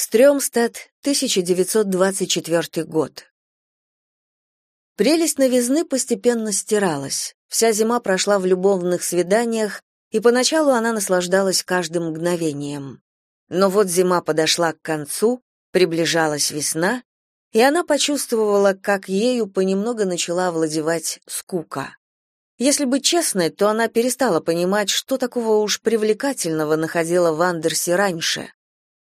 Стрёмстад, 1924 год. Прелесть новизны постепенно стиралась. Вся зима прошла в любовных свиданиях, и поначалу она наслаждалась каждым мгновением. Но вот зима подошла к концу, приближалась весна, и она почувствовала, как ею понемногу начала овладевать скука. Если быть честной, то она перестала понимать, что такого уж привлекательного находила в Андерсе раньше.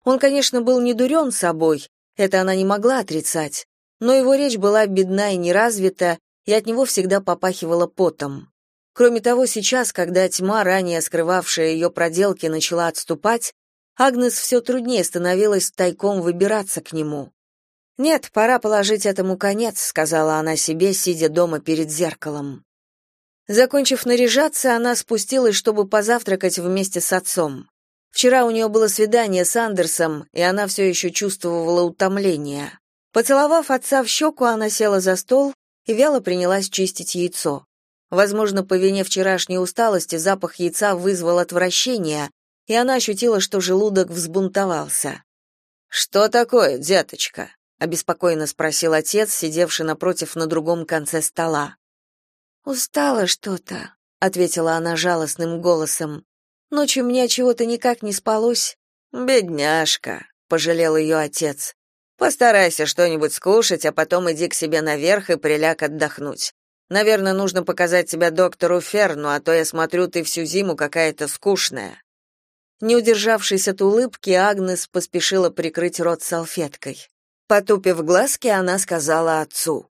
Он, конечно, был не дурен собой, это она не могла отрицать, но его речь была бедна и неразвита, и от него всегда попахивала потом. Кроме того, сейчас, когда тьма, ранее скрывавшая ее проделки, начала отступать, Агнес все труднее становилось тайком выбираться к нему. «Нет, пора положить этому конец», — сказала она себе, сидя дома перед зеркалом. Закончив наряжаться, она спустилась, чтобы позавтракать вместе с отцом. Вчера у нее было свидание с Андерсом, и она все еще чувствовала утомление. Поцеловав отца в щеку, она села за стол и вяло принялась чистить яйцо. Возможно, по вине вчерашней усталости запах яйца вызвал отвращение, и она ощутила, что желудок взбунтовался. «Что такое, деточка?» — обеспокоенно спросил отец, сидевший напротив на другом конце стола. «Устала что-то», — ответила она жалостным голосом. «Ночью мне чего-то никак не спалось». «Бедняжка», — пожалел ее отец. Постарайся что-нибудь скушать, а потом иди к себе наверх и приляг отдохнуть. Наверное, нужно показать тебя доктору Ферну, а то я смотрю, ты всю зиму какая-то скучная. Не удержавшись от улыбки, Агнес поспешила прикрыть рот салфеткой. Потупив глазки, она сказала отцу: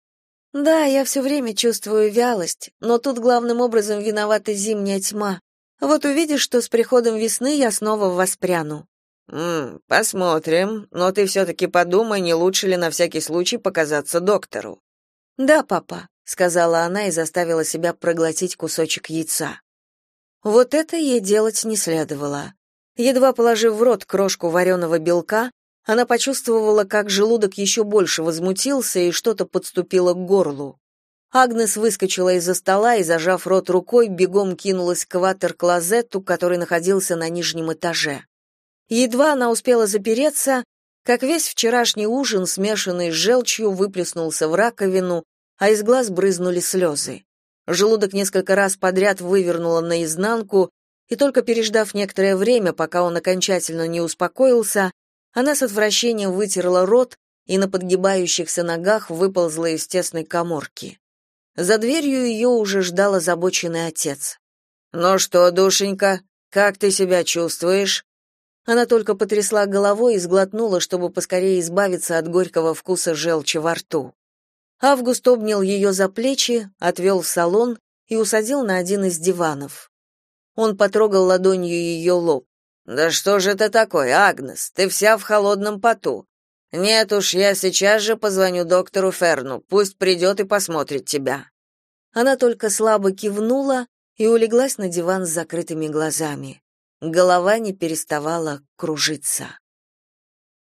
"Да, я все время чувствую вялость, но тут главным образом виновата зимняя тьма. Вот увидишь, что с приходом весны я снова воспряну". «М, посмотрим, но ты все-таки подумай, не лучше ли на всякий случай показаться доктору». «Да, папа», — сказала она и заставила себя проглотить кусочек яйца. Вот это ей делать не следовало. Едва положив в рот крошку вареного белка, она почувствовала, как желудок еще больше возмутился и что-то подступило к горлу. Агнес выскочила из-за стола и, зажав рот рукой, бегом кинулась к ватер-клозету, который находился на нижнем этаже. Едва она успела запереться, как весь вчерашний ужин, смешанный с желчью, выплеснулся в раковину, а из глаз брызнули слезы. Желудок несколько раз подряд вывернуло наизнанку, и только переждав некоторое время, пока он окончательно не успокоился, она с отвращением вытерла рот и на подгибающихся ногах выползла из тесной каморки. За дверью ее уже ждал озабоченный отец. «Ну что, душенька, как ты себя чувствуешь?» Она только потрясла головой и сглотнула, чтобы поскорее избавиться от горького вкуса желчи во рту. Август обнял ее за плечи, отвел в салон и усадил на один из диванов. Он потрогал ладонью ее лоб. «Да что же это такое, Агнес? Ты вся в холодном поту. Нет уж, я сейчас же позвоню доктору Ферну, пусть придет и посмотрит тебя». Она только слабо кивнула и улеглась на диван с закрытыми глазами. Голова не переставала кружиться.